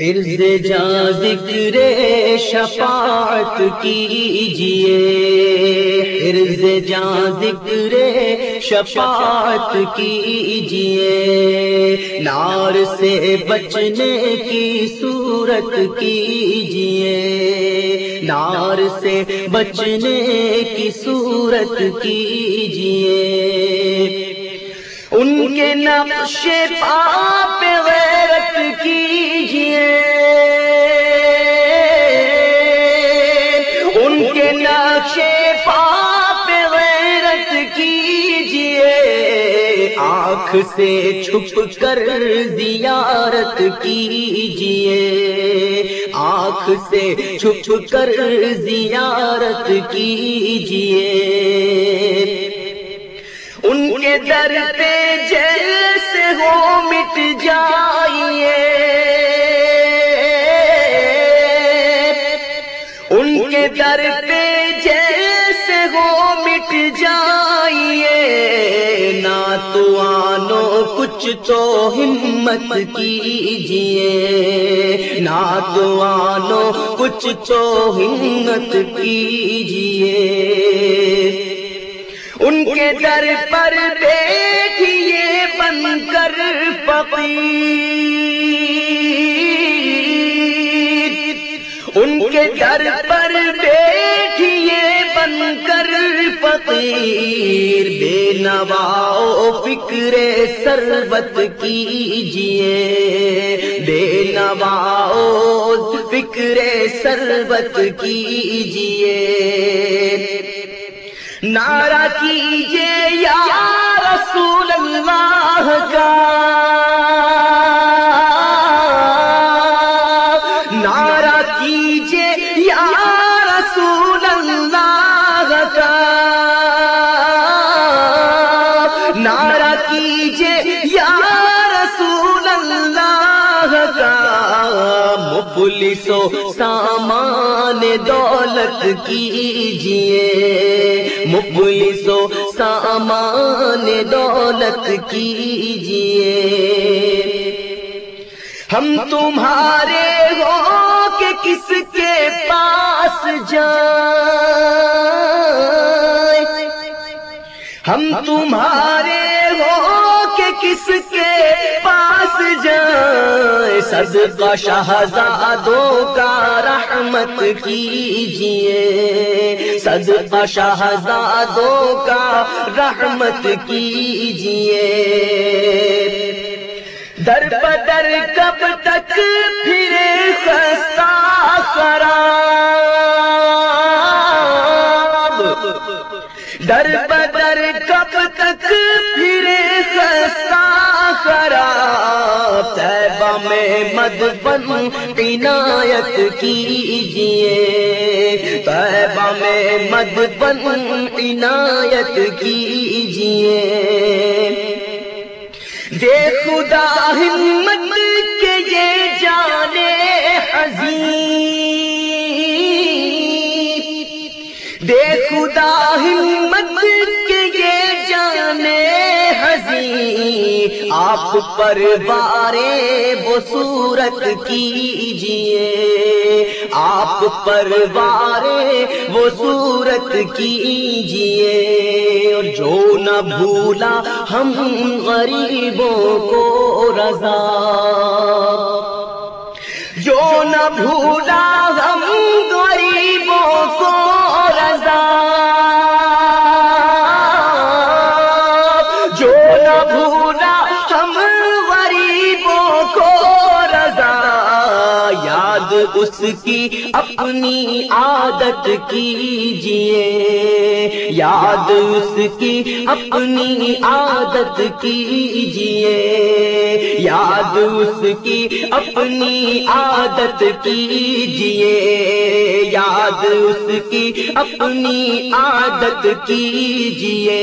حرز جا ذکر شفاعت کیجیے۔ حرز جا ذکر شفاعت کیجیے۔ نار سے بچنے کی صورت کیجیے۔ نار سے بچنے کی صورت کیجیے۔ ان کے نقش پاپ غیرت کیجیے۔ ان کے نقش پاپ غیرت کیجیے۔ آنکھ سے چھپ کر زیارت کیجیے۔ آنکھ سے چھپ کر زیارت کیجیے۔ ان کے در پہ جیسے ہو مٹ جائیے در پہ جیسے ہو مٹ جائیے۔ نہ تو آنو کچھ تو ہمت کیجیے۔ نہ تو آنو کچھ تو ہمت کیجیے۔ ان کے در پر دیکھیے بن کر فقیر۔ ان کے در پر فقیر بے نواؤ فکر سربت کیجیے بے نواؤ فکر سربت کیجیے نعرہ کیجیے یا رسول اللہ کا۔ مفلسو سامان دولت کیجیے مفلسو سامان دولت کیجیے ہم تمہارے ہو کہ کس کے پاس جائیں؟ ہم تمہارے ہو کہ کس کے پاس صدقہ شہزادوں کا رحمت کیجیے صدقہ شہزادوں کا رحمت کیجیے در بدر کب تک پھرے خستہ خراب۔ در بدر کب تک میں مد بن عنایت کیجیے تیبہ میں مد بن عنایت کیجیے دے خدا ہمت کے یہ جانے حزین دے خدا ہمت آپ پر بارے وہ صورت کیجیے آپ پر بارے وہ صورت کیجیے اور جو نہ بھولا ہم غریبوں کو رضا۔ جو نہ بھولا اس کی اپنی عادت کیجیے یاد اس کی اپنی عادت کیجیے یاد اس کی اپنی عادت کیجیے یاد اس کی اپنی عادت کیجیے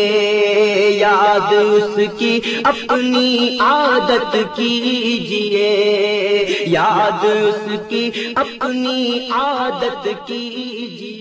یاد اس کی اپنی عادت کیجیے یاد اس کی اپنی عادت کیجیے۔